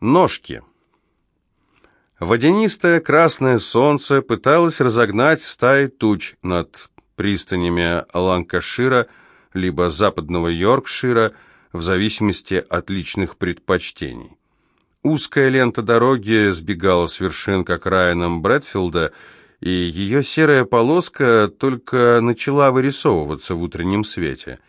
Ножки. Водянистое красное солнце пыталось разогнать стаи туч над пристанями Ланкашира либо западного Йоркшира, в зависимости от личных предпочтений. Узкая лента дороги сбегала с вершин к окраинам Брэдфилда, и ее серая полоска только начала вырисовываться в утреннем свете.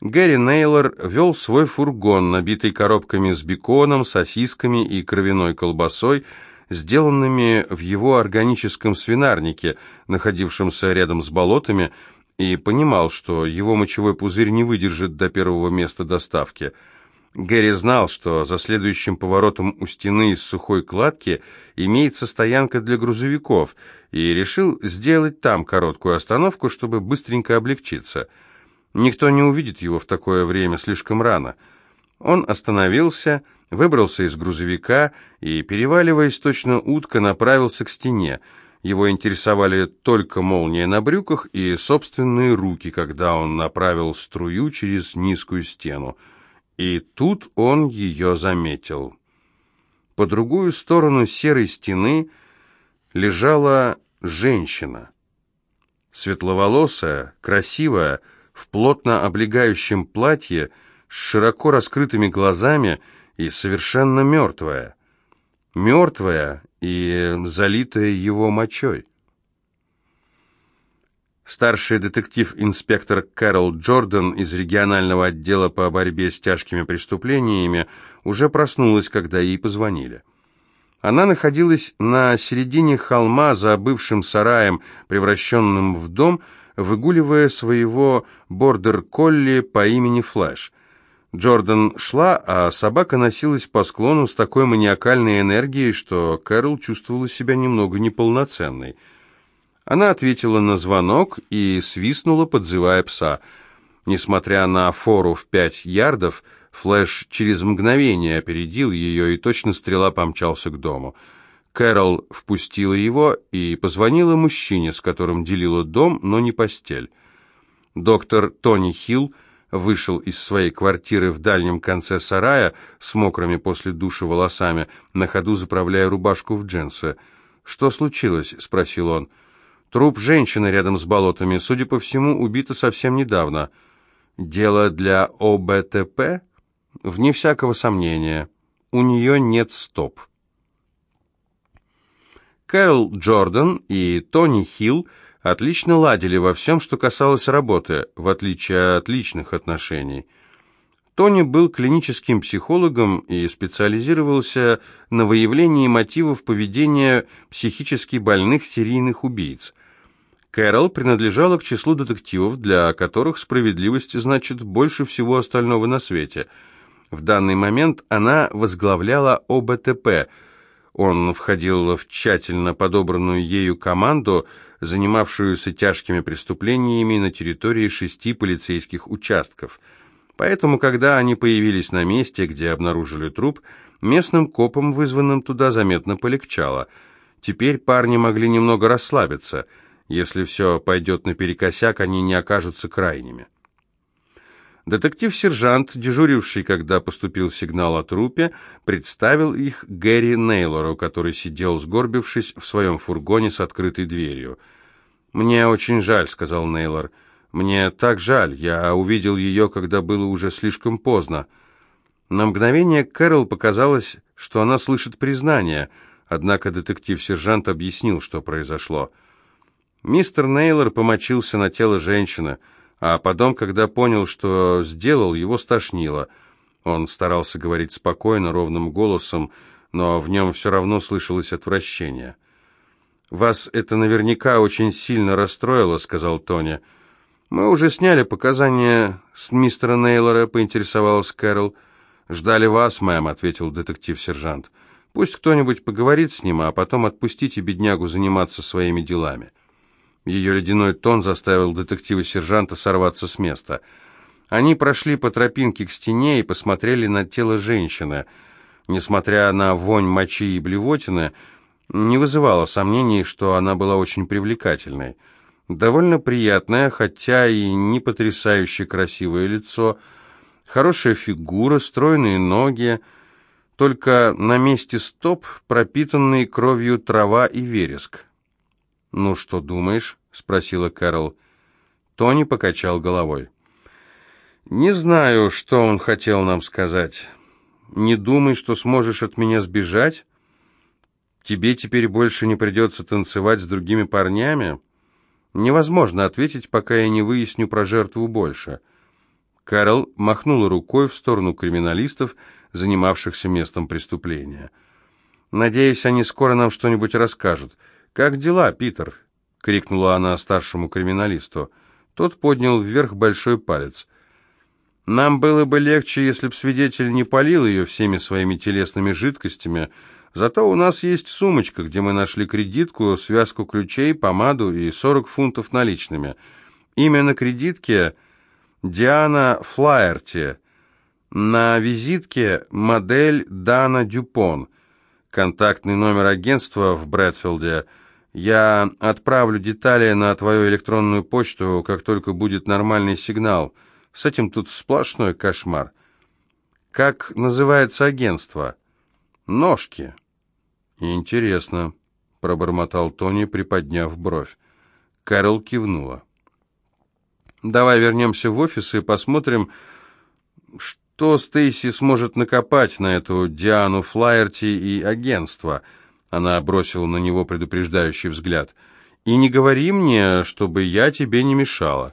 Гэри Нейлор вел свой фургон, набитый коробками с беконом, сосисками и кровяной колбасой, сделанными в его органическом свинарнике, находившемся рядом с болотами, и понимал, что его мочевой пузырь не выдержит до первого места доставки. Гэри знал, что за следующим поворотом у стены из сухой кладки имеется стоянка для грузовиков, и решил сделать там короткую остановку, чтобы быстренько облегчиться. Никто не увидит его в такое время, слишком рано. Он остановился, выбрался из грузовика и, переваливаясь точно утка, направился к стене. Его интересовали только молния на брюках и собственные руки, когда он направил струю через низкую стену. И тут он ее заметил. По другую сторону серой стены лежала женщина. Светловолосая, красивая, в плотно облегающем платье, с широко раскрытыми глазами и совершенно мертвая. Мертвая и залитая его мочой. Старший детектив-инспектор Кэрол Джордан из регионального отдела по борьбе с тяжкими преступлениями уже проснулась, когда ей позвонили. Она находилась на середине холма за бывшим сараем, превращенным в дом, выгуливая своего бордер-колли по имени Флэш – Джордан шла, а собака носилась по склону с такой маниакальной энергией, что Кэрол чувствовала себя немного неполноценной. Она ответила на звонок и свистнула, подзывая пса. Несмотря на фору в пять ярдов, Флэш через мгновение опередил ее, и точно стрела помчался к дому. Кэрол впустила его и позвонила мужчине, с которым делила дом, но не постель. Доктор Тони Хилл вышел из своей квартиры в дальнем конце сарая с мокрыми после душа волосами, на ходу заправляя рубашку в джинсы. «Что случилось?» — спросил он. «Труп женщины рядом с болотами, судя по всему, убита совсем недавно. Дело для ОБТП? Вне всякого сомнения. У нее нет стоп». Кэрол Джордан и Тони Хилл отлично ладили во всем, что касалось работы, в отличие от личных отношений. Тони был клиническим психологом и специализировался на выявлении мотивов поведения психически больных серийных убийц. Кэрол принадлежала к числу детективов, для которых справедливость значит больше всего остального на свете. В данный момент она возглавляла ОБТП. Он входил в тщательно подобранную ею команду – занимавшуюся тяжкими преступлениями на территории шести полицейских участков. Поэтому, когда они появились на месте, где обнаружили труп, местным копам, вызванным туда, заметно полегчало. Теперь парни могли немного расслабиться. Если все пойдет наперекосяк, они не окажутся крайними. Детектив-сержант, дежуривший, когда поступил сигнал о трупе, представил их Гэри Нейлору, который сидел, сгорбившись, в своем фургоне с открытой дверью. «Мне очень жаль», — сказал Нейлор. «Мне так жаль. Я увидел ее, когда было уже слишком поздно». На мгновение Кэрол показалось, что она слышит признание, однако детектив-сержант объяснил, что произошло. Мистер Нейлор помочился на тело женщины, а потом, когда понял, что сделал, его стошнило. Он старался говорить спокойно, ровным голосом, но в нем все равно слышалось отвращение. «Вас это наверняка очень сильно расстроило», — сказал Тони. «Мы уже сняли показания с мистера Нейлора», — поинтересовалась Кэрол. «Ждали вас, мэм», — ответил детектив-сержант. «Пусть кто-нибудь поговорит с ним, а потом отпустите беднягу заниматься своими делами». Ее ледяной тон заставил детектива-сержанта сорваться с места. Они прошли по тропинке к стене и посмотрели на тело женщины. Несмотря на вонь мочи и блевотины, не вызывало сомнений, что она была очень привлекательной. Довольно приятное, хотя и не потрясающе красивое лицо, хорошая фигура, стройные ноги. только на месте стоп пропитанные кровью трава и вереск. «Ну что думаешь?» — спросила Кэрол. Тони покачал головой. «Не знаю, что он хотел нам сказать. Не думай, что сможешь от меня сбежать. Тебе теперь больше не придется танцевать с другими парнями. Невозможно ответить, пока я не выясню про жертву больше». Кэрол махнула рукой в сторону криминалистов, занимавшихся местом преступления. «Надеюсь, они скоро нам что-нибудь расскажут. Как дела, Питер?» — крикнула она старшему криминалисту. Тот поднял вверх большой палец. «Нам было бы легче, если б свидетель не полил ее всеми своими телесными жидкостями. Зато у нас есть сумочка, где мы нашли кредитку, связку ключей, помаду и 40 фунтов наличными. Имя на кредитке Диана Флаерти. На визитке модель Дана Дюпон. Контактный номер агентства в Брэдфилде. Я отправлю детали на твою электронную почту, как только будет нормальный сигнал. С этим тут сплошной кошмар. Как называется агентство? Ножки. Интересно, пробормотал Тони, приподняв бровь. Кэрол кивнула. Давай вернемся в офис и посмотрим, что Стейси сможет накопать на эту Диану Флаерти и агентство. Она бросила на него предупреждающий взгляд. И не говори мне, чтобы я тебе не мешала.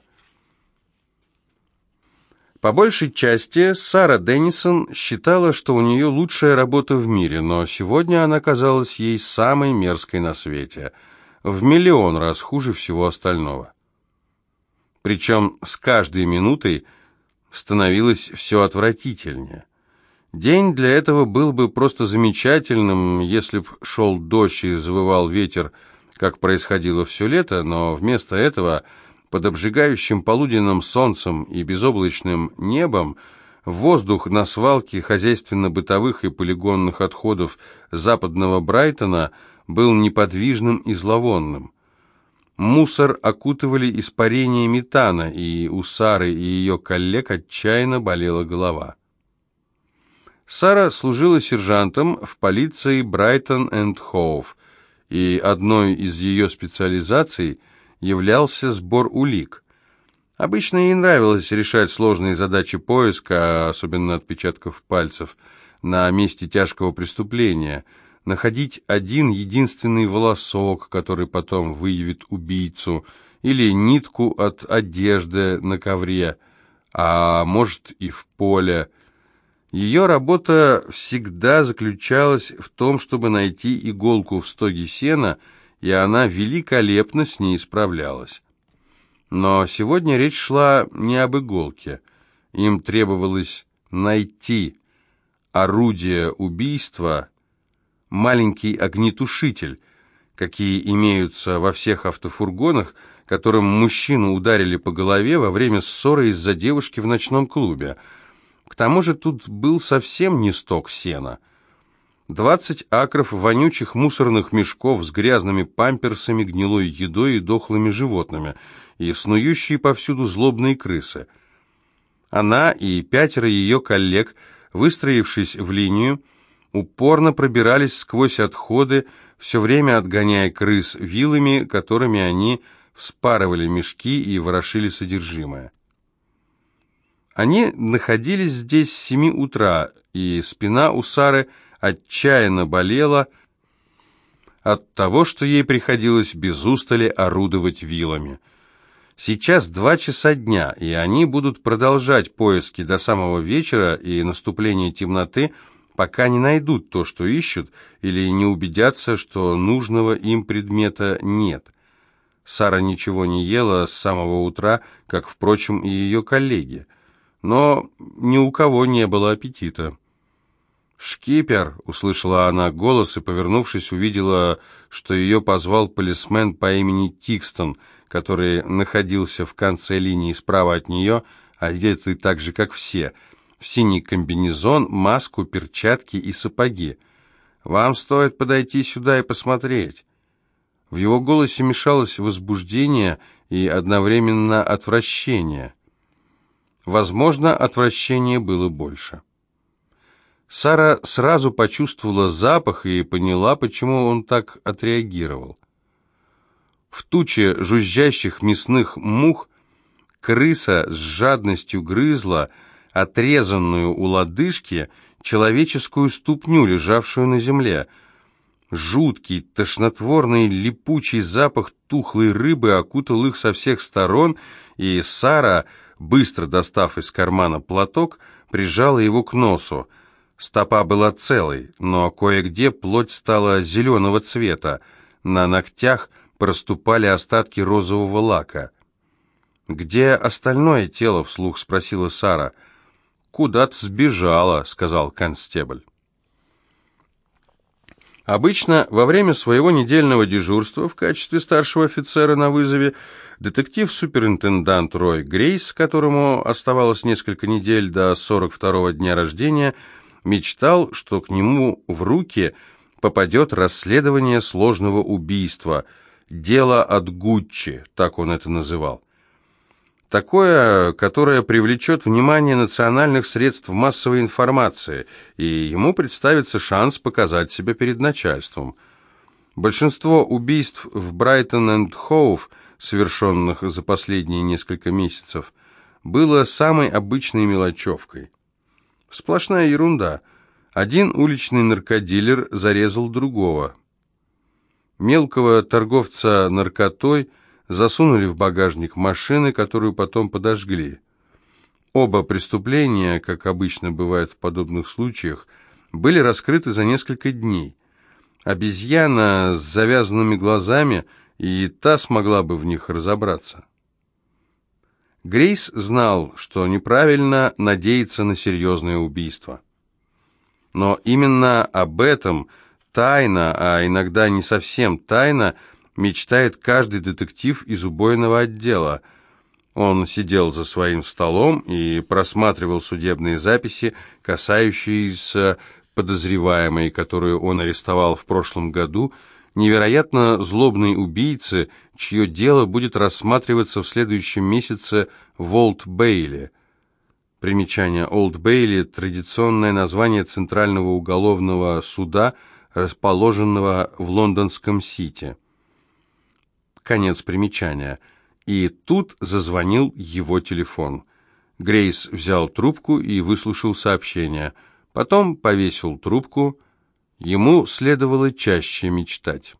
По большей части Сара Деннисон считала, что у нее лучшая работа в мире, но сегодня она казалась ей самой мерзкой на свете, в миллион раз хуже всего остального. Причем с каждой минутой становилось все отвратительнее. День для этого был бы просто замечательным, если б шел дождь и завывал ветер, как происходило все лето, но вместо этого под обжигающим полуденным солнцем и безоблачным небом воздух на свалке хозяйственно-бытовых и полигонных отходов западного Брайтона был неподвижным и зловонным. Мусор окутывали испарения метана, и у Сары и ее коллег отчаянно болела голова. Сара служила сержантом в полиции Брайтон энд Хоув, и одной из ее специализаций являлся сбор улик. Обычно ей нравилось решать сложные задачи поиска, особенно отпечатков пальцев, на месте тяжкого преступления – находить один единственный волосок, который потом выявит убийцу, или нитку от одежды на ковре, а может и в поле. Ее работа всегда заключалась в том, чтобы найти иголку в стоге сена, и она великолепно с ней справлялась. Но сегодня речь шла не об иголке. Им требовалось найти орудие убийства, маленький огнетушитель, какие имеются во всех автофургонах, которым мужчину ударили по голове во время ссоры из-за девушки в ночном клубе. К тому же тут был совсем не сток сена. Двадцать акров вонючих мусорных мешков с грязными памперсами, гнилой едой и дохлыми животными, и снующие повсюду злобные крысы. Она и пятеро ее коллег, выстроившись в линию, упорно пробирались сквозь отходы, все время отгоняя крыс вилами, которыми они вспарывали мешки и ворошили содержимое. Они находились здесь с семи утра, и спина у Сары отчаянно болела от того, что ей приходилось без устали орудовать вилами. Сейчас два часа дня, и они будут продолжать поиски до самого вечера и наступления темноты, пока не найдут то, что ищут, или не убедятся, что нужного им предмета нет. Сара ничего не ела с самого утра, как, впрочем, и ее коллеги. Но ни у кого не было аппетита. «Шкипер!» — услышала она голос и, повернувшись, увидела, что ее позвал полисмен по имени Тикстон, который находился в конце линии справа от нее, одетый так же, как все — в синий комбинезон, маску, перчатки и сапоги. «Вам стоит подойти сюда и посмотреть». В его голосе мешалось возбуждение и одновременно отвращение. Возможно, отвращение было больше. Сара сразу почувствовала запах и поняла, почему он так отреагировал. В туче жужжащих мясных мух крыса с жадностью грызла отрезанную у лодыжки человеческую ступню, лежавшую на земле. Жуткий, тошнотворный, липучий запах тухлой рыбы окутал их со всех сторон, и Сара, быстро достав из кармана платок, прижала его к носу. Стопа была целой, но кое-где плоть стала зеленого цвета. На ногтях проступали остатки розового лака. «Где остальное тело?» — вслух спросила Сара. «Куда-то сбежала», — сказал констебль. Обычно во время своего недельного дежурства в качестве старшего офицера на вызове детектив-суперинтендант Рой Грейс, которому оставалось несколько недель до 42-го дня рождения, мечтал, что к нему в руки попадет расследование сложного убийства, дело от Гуччи, так он это называл. Такое, которое привлечет внимание национальных средств массовой информации, и ему представится шанс показать себя перед начальством. Большинство убийств в Брайтон-энд-Хоув, совершенных за последние несколько месяцев, было самой обычной мелочевкой. Сплошная ерунда. Один уличный наркодилер зарезал другого. Мелкого торговца наркотой засунули в багажник машины, которую потом подожгли. Оба преступления, как обычно бывает в подобных случаях, были раскрыты за несколько дней. Обезьяна с завязанными глазами, и та смогла бы в них разобраться. Грейс знал, что неправильно надеяться на серьезное убийство. Но именно об этом тайно, а иногда не совсем тайно, мечтает каждый детектив из убойного отдела. Он сидел за своим столом и просматривал судебные записи, касающиеся подозреваемой, которую он арестовал в прошлом году, невероятно злобной убийцы, чье дело будет рассматриваться в следующем месяце в Олд-Бейли. Примечание Олд-Бейли – традиционное название Центрального уголовного суда, расположенного в лондонском Сити. Конец примечания. И тут зазвонил его телефон. Грейс взял трубку и выслушал сообщение. Потом повесил трубку – Ему следовало чаще мечтать.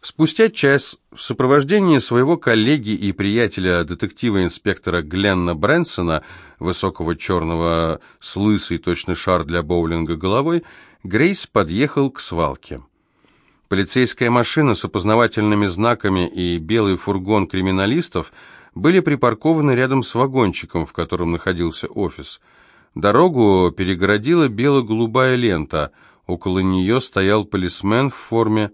Спустя час в сопровождении своего коллеги и приятеля детектива-инспектора Гленна Брэнсона, высокого черного с лысой, точно шар для боулинга головой, Грейс подъехал к свалке. Полицейская машина с опознавательными знаками и белый фургон криминалистов были припаркованы рядом с вагончиком, в котором находился офис – Дорогу перегородила бело-голубая лента. Около нее стоял полисмен в форме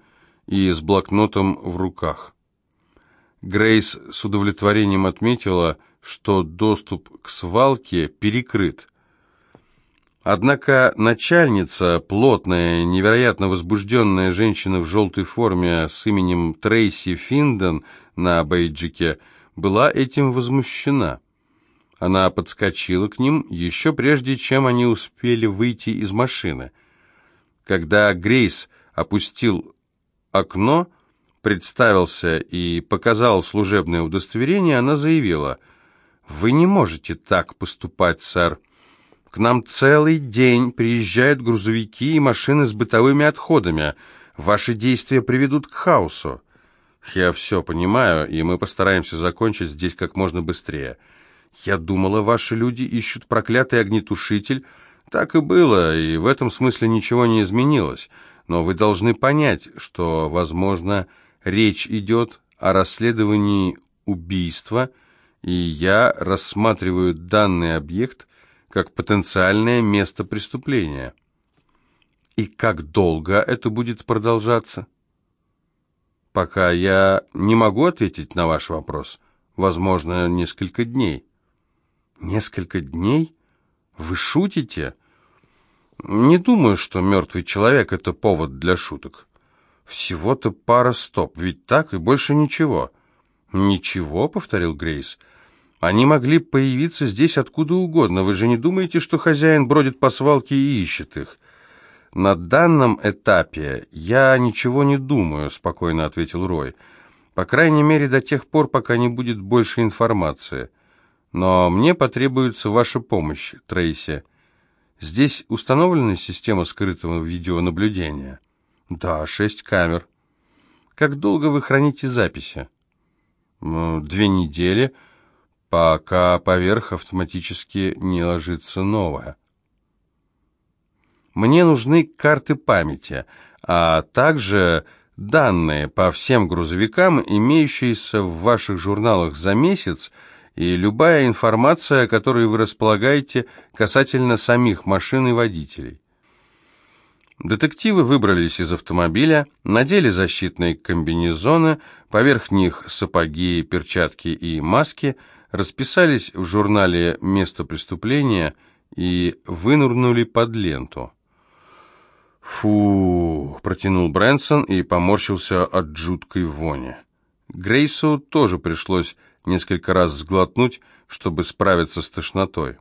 и с блокнотом в руках. Грейс с удовлетворением отметила, что доступ к свалке перекрыт. Однако начальница, плотная, невероятно возбужденная женщина в желтой форме с именем Трейси Финден на бейджике, была этим возмущена. Она подскочила к ним еще прежде, чем они успели выйти из машины. Когда Грейс опустил окно, представился и показал служебное удостоверение, она заявила, «Вы не можете так поступать, сэр. К нам целый день приезжают грузовики и машины с бытовыми отходами. Ваши действия приведут к хаосу». «Я все понимаю, и мы постараемся закончить здесь как можно быстрее». «Я думала, ваши люди ищут проклятый огнетушитель». Так и было, и в этом смысле ничего не изменилось. Но вы должны понять, что, возможно, речь идет о расследовании убийства, и я рассматриваю данный объект как потенциальное место преступления. И как долго это будет продолжаться? Пока я не могу ответить на ваш вопрос. Возможно, несколько дней. Несколько дней? Вы шутите? Не думаю, что мертвый человек — это повод для шуток. Всего-то пара стоп, ведь так и больше ничего. «Ничего», — повторил Грейс. Они могли появиться здесь откуда угодно. Вы же не думаете, что хозяин бродит по свалке и ищет их? На данном этапе я ничего не думаю, спокойно ответил Рой. По крайней мере, до тех пор, пока не будет больше информации. Но мне потребуется ваша помощь, Трейси. Здесь установлена система скрытого видеонаблюдения? Да, шесть камер. Как долго вы храните записи? Две недели пока поверх автоматически не ложится новая. Мне нужны карты памяти, а также данные по всем грузовикам, имеющиеся в ваших журналах за месяц, и любая информация, которой вы располагаете касательно самих машин и водителей. Детективы выбрались из автомобиля, надели защитные комбинезоны, поверх них сапоги, перчатки и маски – расписались в журнале «Место преступления» и вынурнули под ленту. «Фу!» – протянул Брэнсон и поморщился от жуткой вони. Грейсу тоже пришлось несколько раз сглотнуть, чтобы справиться с тошнотой.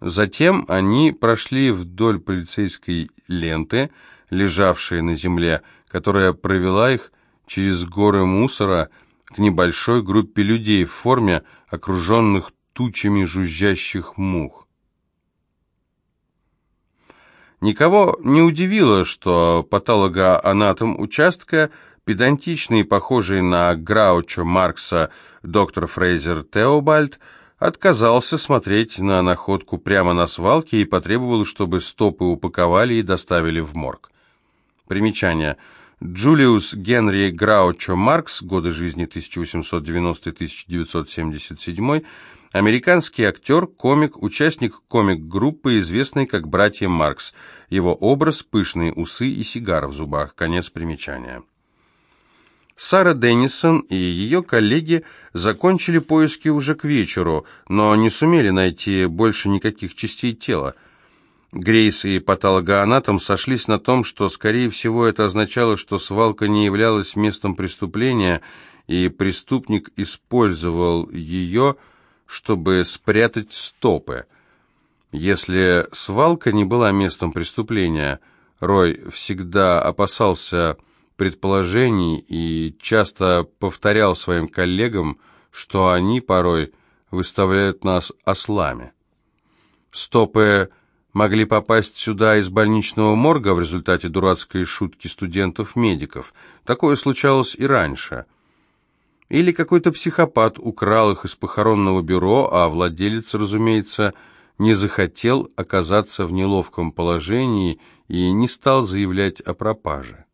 Затем они прошли вдоль полицейской ленты, лежавшей на земле, которая провела их через горы мусора – к небольшой группе людей в форме, окруженных тучами жужжащих мух. Никого не удивило, что патологоанатом участка, педантичный похожий на Граучо Маркса доктор Фрейзер Теобальд, отказался смотреть на находку прямо на свалке и потребовал, чтобы стопы упаковали и доставили в морг. Примечание – Джулиус Генри Граучо Маркс, годы жизни 1890-1977, американский актер, комик, участник комик-группы, известный как «Братья Маркс». Его образ – пышные усы и сигара в зубах. Конец примечания. Сара Деннисон и ее коллеги закончили поиски уже к вечеру, но не сумели найти больше никаких частей тела – Грейс и патологоанатом сошлись на том, что, скорее всего, это означало, что свалка не являлась местом преступления, и преступник использовал ее, чтобы спрятать стопы. Если свалка не была местом преступления, Рой всегда опасался предположений и часто повторял своим коллегам, что они порой выставляют нас ослами. Стопы могли попасть сюда из больничного морга в результате дурацкой шутки студентов-медиков. Такое случалось и раньше. Или какой-то психопат украл их из похоронного бюро, а владелец, разумеется, не захотел оказаться в неловком положении и не стал заявлять о пропаже.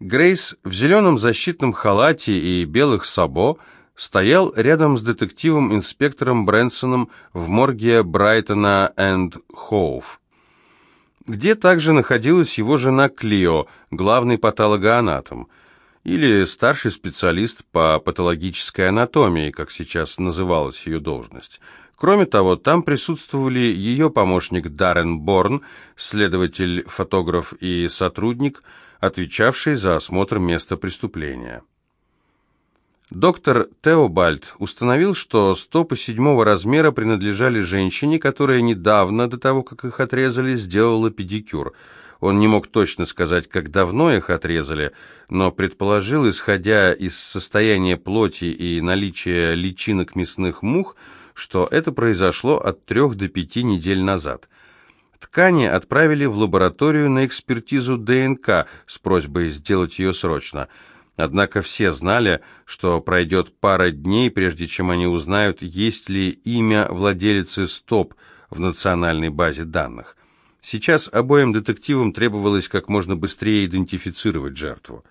Грейс в зеленом защитном халате и белых сабо – стоял рядом с детективом-инспектором Брэнсоном в морге Брайтона энд Хоув, где также находилась его жена Клио, главный патологоанатом, или старший специалист по патологической анатомии, как сейчас называлась ее должность. Кроме того, там присутствовали ее помощник Даррен Борн, следователь, фотограф и сотрудник, отвечавший за осмотр места преступления. Доктор Теобальд установил, что стопы седьмого размера принадлежали женщине, которая недавно, до того, как их отрезали, сделала педикюр. Он не мог точно сказать, как давно их отрезали, но предположил, исходя из состояния плоти и наличия личинок мясных мух, что это произошло от трех до пяти недель назад. Ткани отправили в лабораторию на экспертизу ДНК с просьбой сделать ее срочно – Однако все знали, что пройдет пара дней, прежде чем они узнают, есть ли имя владелицы СТОП в национальной базе данных. Сейчас обоим детективам требовалось как можно быстрее идентифицировать жертву.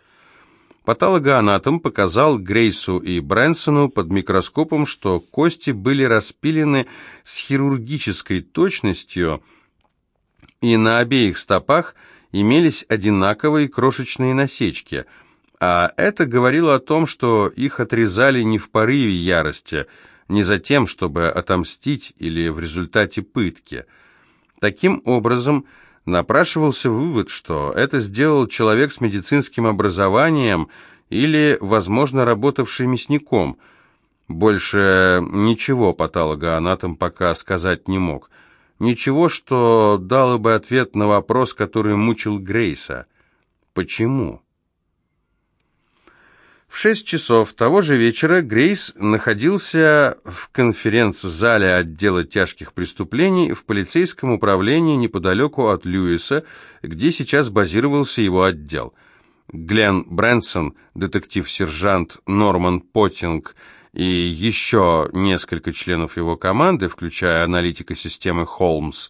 Патологоанатом показал Грейсу и Брэнсону под микроскопом, что кости были распилены с хирургической точностью, и на обеих стопах имелись одинаковые крошечные насечки – а это говорило о том, что их отрезали не в порыве ярости, не за тем, чтобы отомстить или в результате пытки. Таким образом, напрашивался вывод, что это сделал человек с медицинским образованием или, возможно, работавший мясником. Больше ничего патологоанатом пока сказать не мог. Ничего, что дало бы ответ на вопрос, который мучил Грейса. Почему? В шесть часов того же вечера Грейс находился в конференц-зале отдела тяжких преступлений в полицейском управлении неподалеку от Льюиса, где сейчас базировался его отдел. Глен Брэнсон, детектив-сержант Норман Поттинг и еще несколько членов его команды, включая аналитика системы Холмс,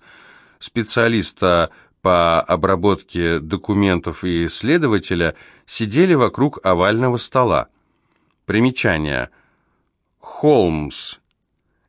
специалиста по обработке документов и следователя, сидели вокруг овального стола. Примечание. Холмс.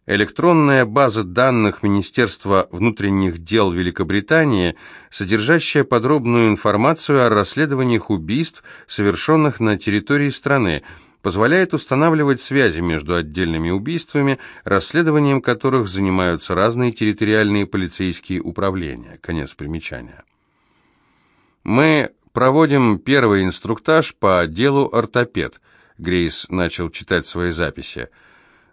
Электронная база данных Министерства внутренних дел Великобритании, содержащая подробную информацию о расследованиях убийств, совершенных на территории страны, позволяет устанавливать связи между отдельными убийствами, расследованием которых занимаются разные территориальные полицейские управления. Конец примечания. Мы проводим первый инструктаж по делу «Ортопед». Грейс начал читать свои записи.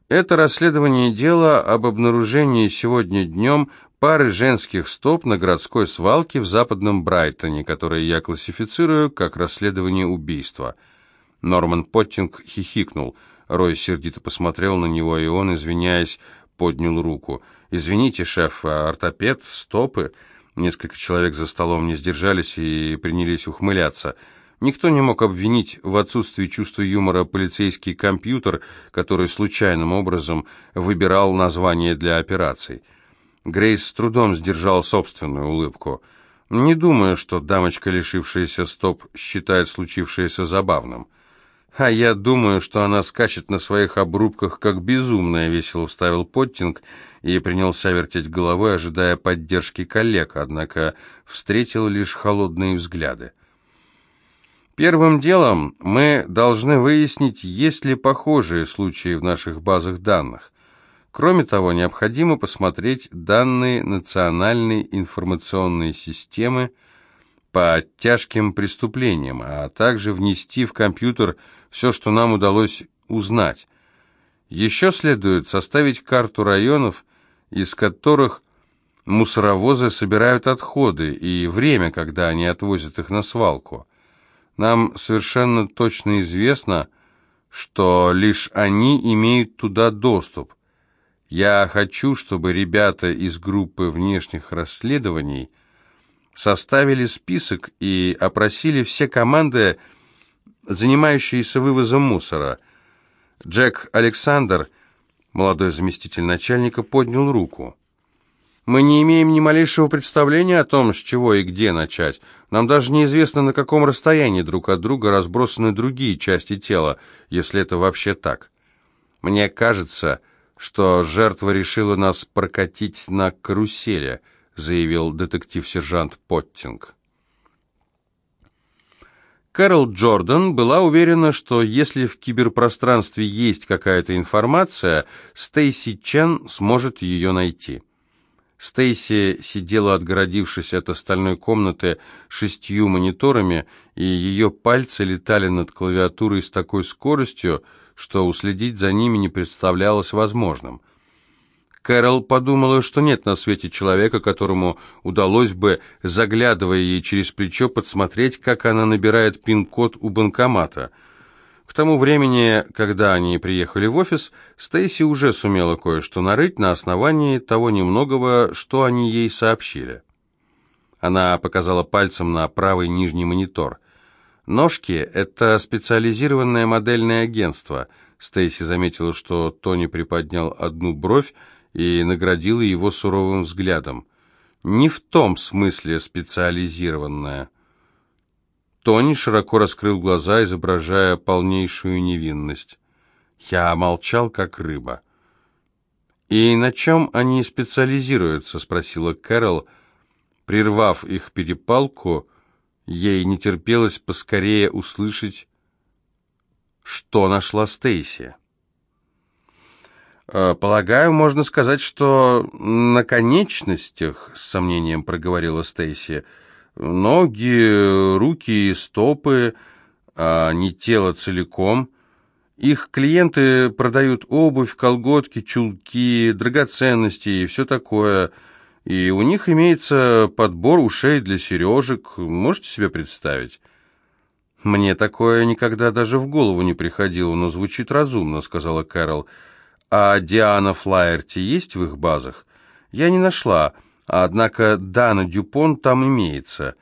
Это расследование дела об обнаружении сегодня днем пары женских стоп на городской свалке в западном Брайтоне, которое я классифицирую как расследование убийства – Норман Поттинг хихикнул. Рой сердито посмотрел на него, и он, извиняясь, поднял руку. «Извините, шеф, а ортопед, стопы...» Несколько человек за столом не сдержались и принялись ухмыляться. Никто не мог обвинить в отсутствии чувства юмора полицейский компьютер, который случайным образом выбирал название для операций. Грейс с трудом сдержал собственную улыбку. «Не думаю, что дамочка, лишившаяся стоп, считает случившееся забавным». «А я думаю, что она скачет на своих обрубках, как безумная», — весело вставил Поттинг и принялся вертеть головой, ожидая поддержки коллег, однако встретил лишь холодные взгляды. Первым делом мы должны выяснить, есть ли похожие случаи в наших базах данных. Кроме того, необходимо посмотреть данные Национальной информационной системы по тяжким преступлениям, а также внести в компьютер все, что нам удалось узнать. Еще следует составить карту районов, из которых мусоровозы собирают отходы, и время, когда они отвозят их на свалку. Нам совершенно точно известно, что лишь они имеют туда доступ. Я хочу, чтобы ребята из группы внешних расследований составили список и опросили все команды, занимающиеся вывозом мусора. Джек Александр, молодой заместитель начальника, поднял руку. «Мы не имеем ни малейшего представления о том, с чего и где начать. Нам даже неизвестно, на каком расстоянии друг от друга разбросаны другие части тела, если это вообще так. Мне кажется, что жертва решила нас прокатить на карусели», заявил детектив-сержант Поттинг. Кэрол Джордан была уверена, что если в киберпространстве есть какая-то информация, Стейси Чен сможет ее найти. Стейси сидела, отгородившись от остальной комнаты шестью мониторами, и ее пальцы летали над клавиатурой с такой скоростью, что уследить за ними не представлялось возможным – Кэрол подумала, что нет на свете человека, которому удалось бы, заглядывая ей через плечо, подсмотреть, как она набирает пин-код у банкомата. К тому времени, когда они приехали в офис, Стейси уже сумела кое-что нарыть на основании того немногого, что они ей сообщили. Она показала пальцем на правый нижний монитор. «Ножки — это специализированное модельное агентство». Стейси заметила, что Тони приподнял одну бровь, и наградила его суровым взглядом. Не в том смысле специализированная. Тони широко раскрыл глаза, изображая полнейшую невинность. Я молчал, как рыба. «И на чем они специализируются?» — спросила Кэрол. Прервав их перепалку, ей не терпелось поскорее услышать, что нашла Стейси. Э, «Полагаю, можно сказать, что на конечностях, — с сомнением проговорила Стейси, — ноги, руки и стопы, а не тело целиком. Их клиенты продают обувь, колготки, чулки, драгоценности и все такое. И у них имеется подбор ушей для сережек. Можете себе представить? «Мне такое никогда даже в голову не приходило, но звучит разумно», — сказала Кэрол. «А Диана Флаерти есть в их базах?» «Я не нашла, однако Дана Дюпон там имеется».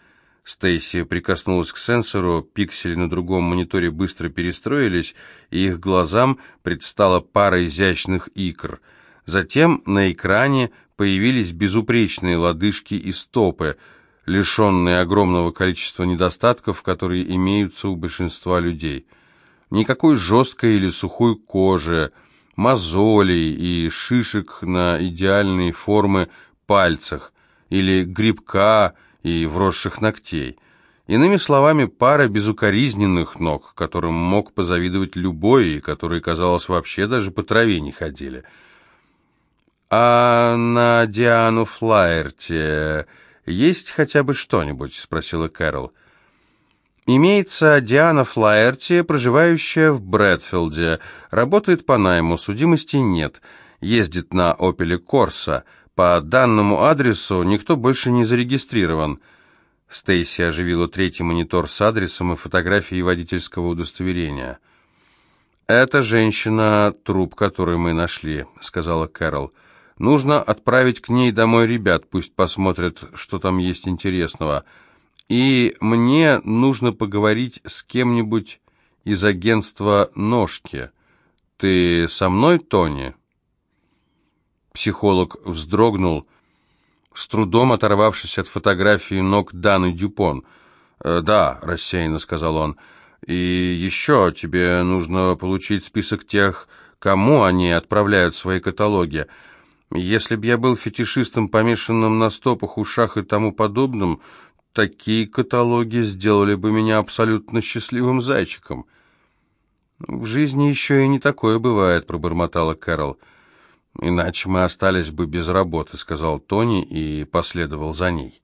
Стейси прикоснулась к сенсору, пиксели на другом мониторе быстро перестроились, и их глазам предстала пара изящных икр. Затем на экране появились безупречные лодыжки и стопы, лишенные огромного количества недостатков, которые имеются у большинства людей. Никакой жесткой или сухой кожи, мозолей и шишек на идеальные формы пальцах, или грибка, и вросших ногтей. Иными словами, пара безукоризненных ног, которым мог позавидовать любой, и которые, казалось, вообще даже по траве не ходили. «А на Диану Флаерте есть хотя бы что-нибудь?» — спросила Кэрол. «Имеется Диана Флаерти, проживающая в Брэдфилде. Работает по найму, судимости нет. Ездит на «Опеле Корса». По данному адресу никто больше не зарегистрирован. Стейси оживила третий монитор с адресом и фотографией водительского удостоверения. «Это женщина, труп которой мы нашли», — сказала Кэрол. «Нужно отправить к ней домой ребят, пусть посмотрят, что там есть интересного. И мне нужно поговорить с кем-нибудь из агентства «Ножки». Ты со мной, Тони?» Психолог вздрогнул, с трудом оторвавшись от фотографии ног Даны Дюпон. «Э, «Да», — рассеянно сказал он, — «и еще тебе нужно получить список тех, кому они отправляют свои каталоги. Если б я был фетишистом, помешанным на стопах, ушах и тому подобном, такие каталоги сделали бы меня абсолютно счастливым зайчиком». «В жизни еще и не такое бывает», — пробормотала Кэрол. «Иначе мы остались бы без работы», — сказал Тони и последовал за ней.